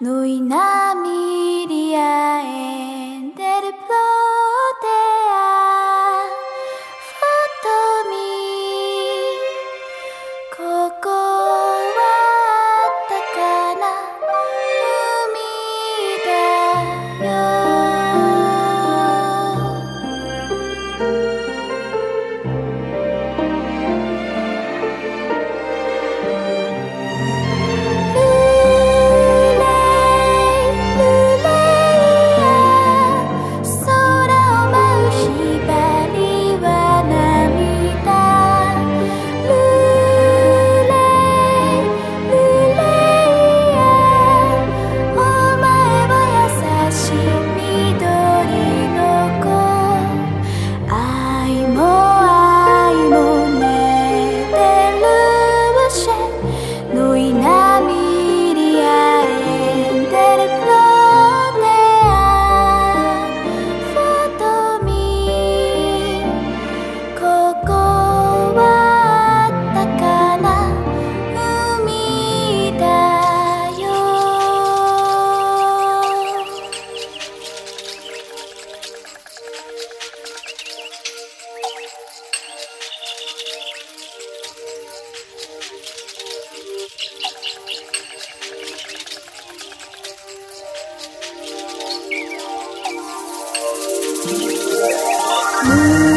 Nui namiriaen del plor Música